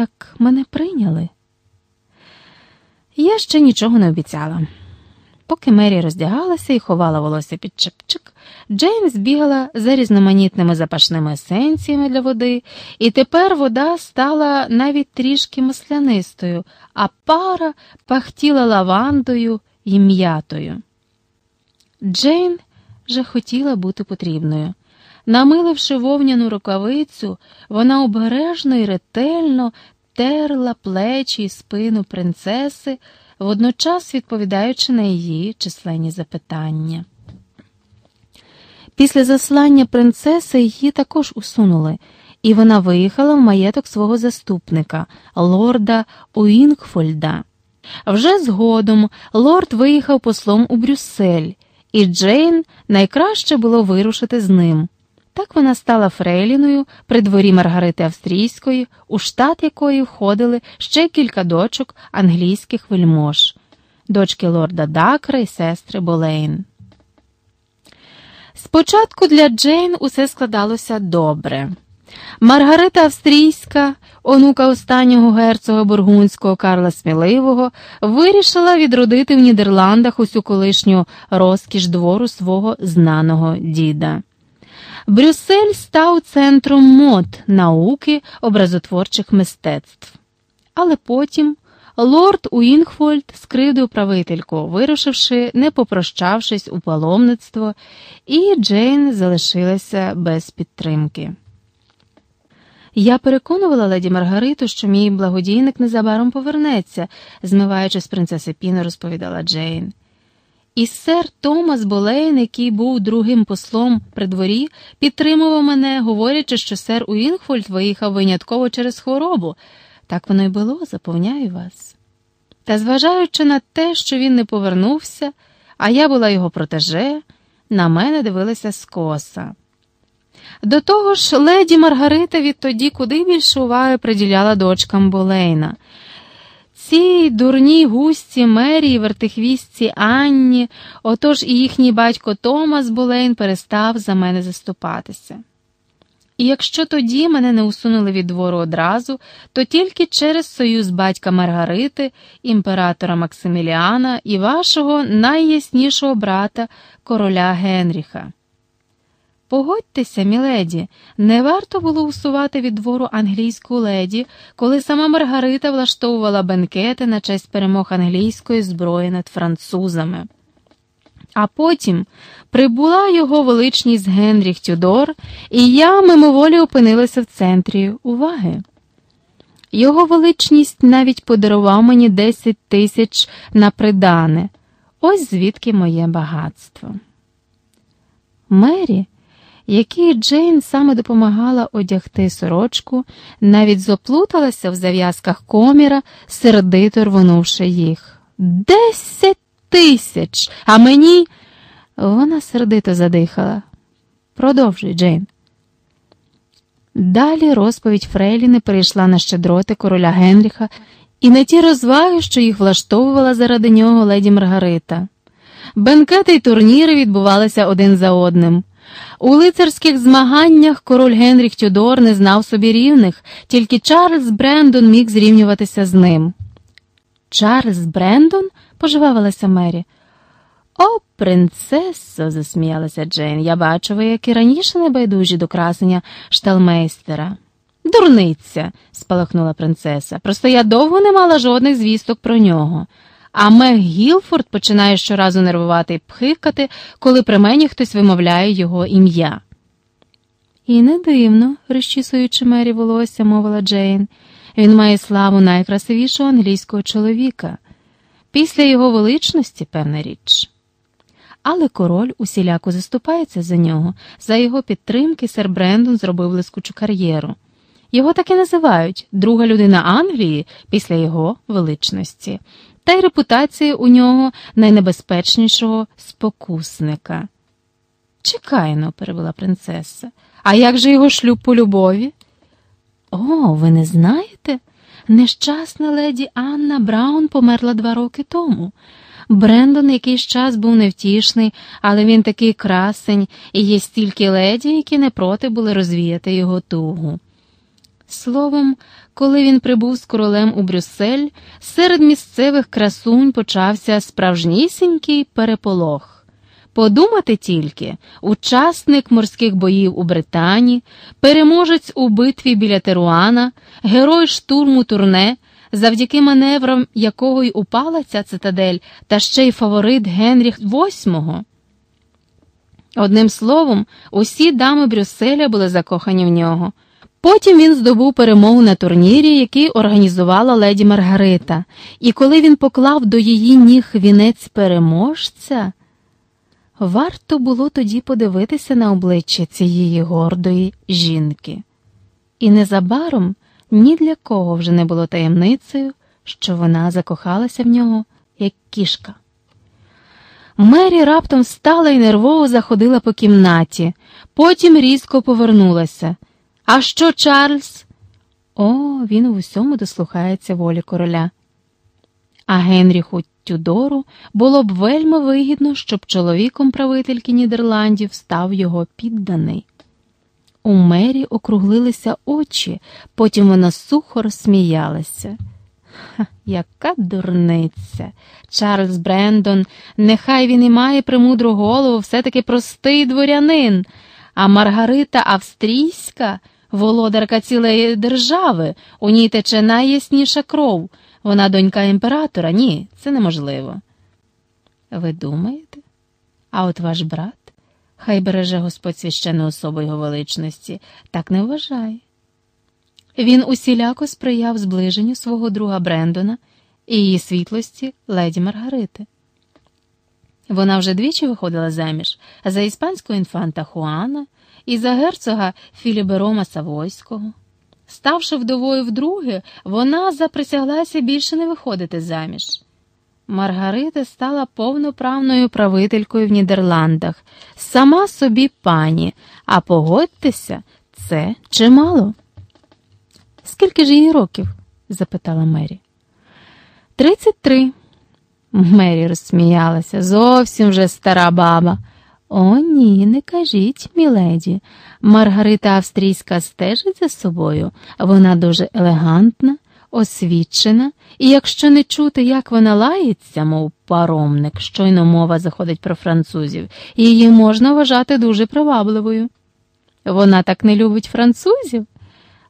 так мене прийняли? Я ще нічого не обіцяла. Поки Мері роздягалася і ховала волосся під чепчик, Джейн збігала за різноманітними запашними есенціями для води, і тепер вода стала навіть трішки маслянистою, а пара пахтіла лавандою і м'ятою. Джейн же хотіла бути потрібною. Намиливши вовняну рукавицю, вона обережно і ретельно терла плечі і спину принцеси, водночас відповідаючи на її численні запитання. Після заслання принцеси її також усунули, і вона виїхала в маєток свого заступника, лорда Уінгфольда. Вже згодом лорд виїхав послом у Брюссель, і Джейн найкраще було вирушити з ним. Так вона стала Фрейліною при дворі Маргарити Австрійської, у штат якої входили ще кілька дочок англійських вельмож, дочки лорда Дакра і сестри Болейн. Спочатку для Джейн усе складалося добре. Маргарита Австрійська, онука останнього герцога бургунського Карла Сміливого, вирішила відродити в Нідерландах усю колишню розкіш двору свого знаного діда. Брюссель став центром мод науки образотворчих мистецтв. Але потім лорд Уінгфольд скривдив правительку, вирушивши, не попрощавшись у паломництво, і Джейн залишилася без підтримки. Я переконувала леді Маргариту, що мій благодійник незабаром повернеться, змиваючи з принцеси Піни, розповідала Джейн. І сер Томас Болейн, який був другим послом при дворі, підтримував мене, говорячи, що сер Уінгфольд виїхав винятково через хворобу. Так воно й було, запевняю вас. Та зважаючи на те, що він не повернувся, а я була його протеже, на мене дивилися скоса. До того ж, леді Маргарита відтоді куди більше уваги приділяла дочкам Болейна. Цій дурній густі Мерії, вертихвістці Анні, отож і їхній батько Томас Болейн перестав за мене заступатися. І якщо тоді мене не усунули від двору одразу, то тільки через союз батька Маргарити, імператора Максиміліана і вашого найяснішого брата, короля Генріха. Погодьтеся, міледі, не варто було усувати від двору англійську леді, коли сама Маргарита влаштовувала бенкети на честь перемог англійської зброї над французами. А потім прибула його величність Генріх Тюдор, і я мимоволі опинилася в центрі уваги. Його величність навіть подарував мені 10 тисяч на придане. Ось звідки моє багатство. Мері якій Джейн саме допомагала одягти сорочку, навіть зоплуталася в зав'язках коміра, сердито рвонувши їх. Десять тисяч, а мені. Вона сердито задихала. Продовжуй, Джейн. Далі розповідь Фрейліни перейшла на щедроти короля Генріха і на ті розваги, що їх влаштовувала заради нього леді Маргарита. Бенкети й турніри відбувалися один за одним. У лицарських змаганнях король Генріх Тюдор не знав собі рівних, тільки Чарльз Брендон міг зрівнюватися з ним. Чарльз Брендон? поживавилася Мері. О, принцесо, засміялася Джейн. Я бачу ви, як і раніше небайдужі до красення шталмейстера. Дурниця, спалахнула принцеса. Просто я довго не мала жодних звісток про нього. А Мег Гілфорд починає щоразу нервувати і пхикати, коли при мені хтось вимовляє його ім'я. І не дивно, розчісуючи мері волосся, мовила Джейн, він має славу найкрасивішого англійського чоловіка. Після його величності, певна річ. Але король усіляко заступається за нього, за його підтримки сер Брендон зробив блискучу кар'єру. Його так і називають друга людина Англії після його величності та й репутація у нього найнебезпечнішого спокусника. Чекайно, перебила принцеса, а як же його шлюб по любові? О, ви не знаєте? Нещасна леді Анна Браун померла два роки тому. Брендон якийсь час був невтішний, але він такий красень, і є стільки леді, які не проти були розвіяти його тугу. Словом, коли він прибув з королем у Брюссель, серед місцевих красунь почався справжнісінький переполох. Подумати тільки, учасник морських боїв у Британії, переможець у битві біля Теруана, герой штурму турне, завдяки маневрам якого й упала ця цитадель, та ще й фаворит Генріх VIII. Одним словом, усі дами Брюсселя були закохані в нього. Потім він здобув перемогу на турнірі, який організувала леді Маргарита, і коли він поклав до її ніг вінець переможця, варто було тоді подивитися на обличчя цієї гордої жінки. І незабаром ні для кого вже не було таємницею, що вона закохалася в нього, як кішка. Мері раптом встала і нервово заходила по кімнаті, потім різко повернулася. А що, Чарльз? О, він в усьому дослухається волі короля. А Генріху Тюдору було б вельми вигідно, щоб чоловіком правительки Нідерландів став його підданий. У мері округлилися очі, потім вона сухо розсміялася. Ха, яка дурниця. Чарльз Брендон, нехай він і має премудру голову, все-таки простий дворянин, а Маргарита Австрійська володарка цілої держави, у ній тече найясніша кров. Вона донька імператора. Ні, це неможливо. Ви думаєте? А от ваш брат, хай береже Господь священну особу його величності, так не вважає. Він усіляко сприяв зближенню свого друга Брендона і її світлості леді Маргарити. Вона вже двічі виходила заміж за іспанського інфанта Хуана і за герцога Філіберома Савойського. Ставши вдовою вдруге, вона заприсяглася більше не виходити заміж. Маргарита стала повноправною правителькою в Нідерландах, сама собі пані, а погодьтеся, це чимало. Скільки ж їй років? запитала Мері. Тридцять три. Мері розсміялася. Зовсім вже стара баба. О, ні, не кажіть, міледі. Маргарита Австрійська стежить за собою. Вона дуже елегантна, освічена, і якщо не чути, як вона лається, мов паромник, щойно мова заходить про французів, її можна вважати дуже привабливою. Вона так не любить французів?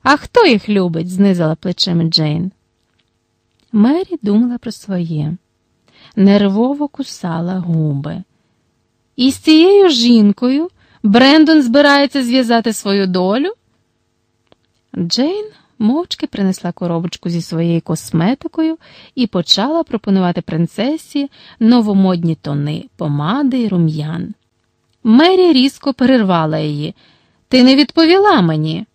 А хто їх любить? знизила плечима Джейн. Мері думала про своє, нервово кусала губи. І з цією жінкою Брендон збирається зв'язати свою долю. Джейн мовчки принесла коробочку зі своєю косметикою і почала пропонувати принцесі новомодні тони, помади й рум'ян. Мері різко перервала її. Ти не відповіла мені.